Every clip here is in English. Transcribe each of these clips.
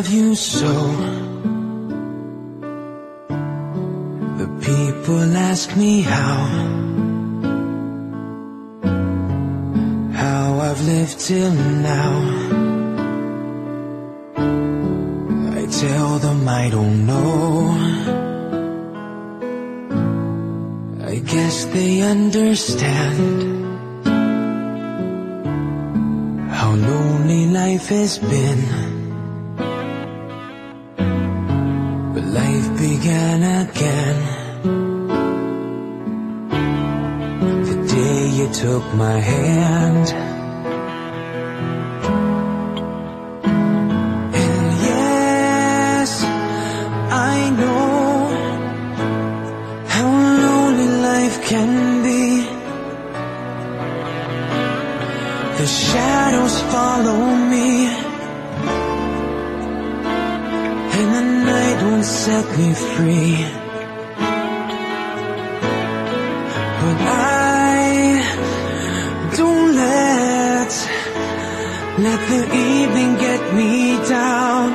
do so. The people ask me how, how I've lived till now. I tell them I don't know. I guess they understand how lonely life has been. Began again. The day you took my hand. And yes, I know how lonely life can be. The shadows follow me won't set me free. But I don't let Let the evening get me down.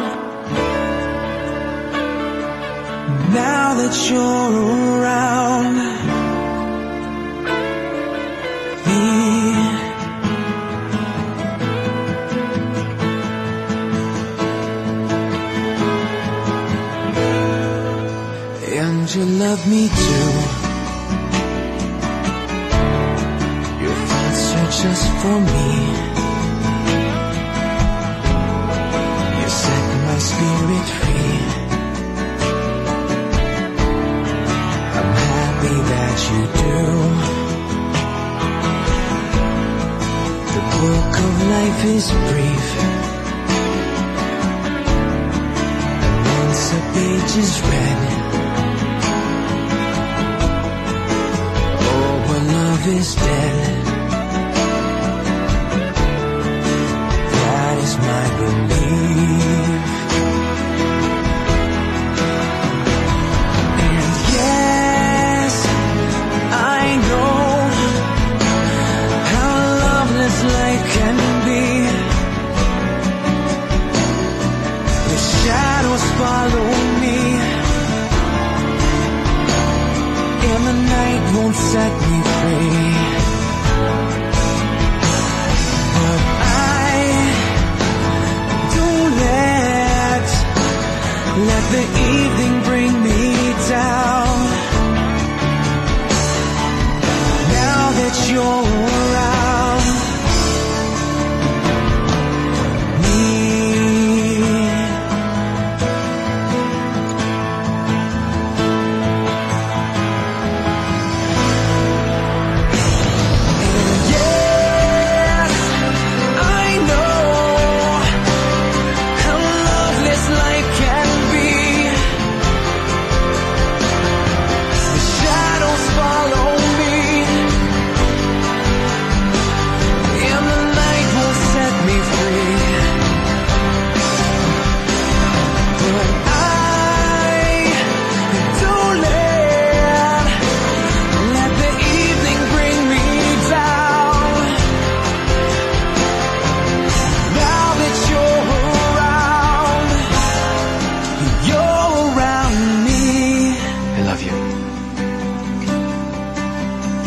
Now that you're around And you love me too. Your thoughts are just for me. You set my spirit free. I'm happy that you do. The book of life is brief. And once a page is read love is dead. That is my belief. And yes, I know how loveless life can be. The shadows follow me, and the night won't set me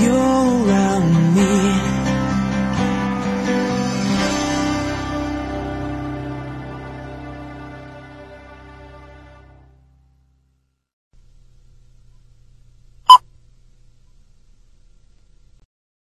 you're around